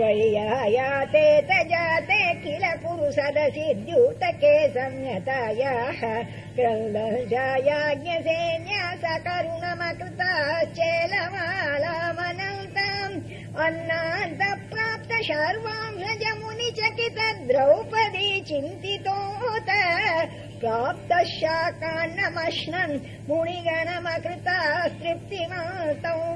याते तजाते किल किल सदसि द्यूतके संयतायाः क्रन्दशायाज्ञसेन्या याज्ञ अन्नान्त प्राप्त शार्वां चकित द्रौपदी चिन्तितोत प्राप्तः शाकान्नमश्नन् मुनिगणमकृतास्तृप्तिमातौ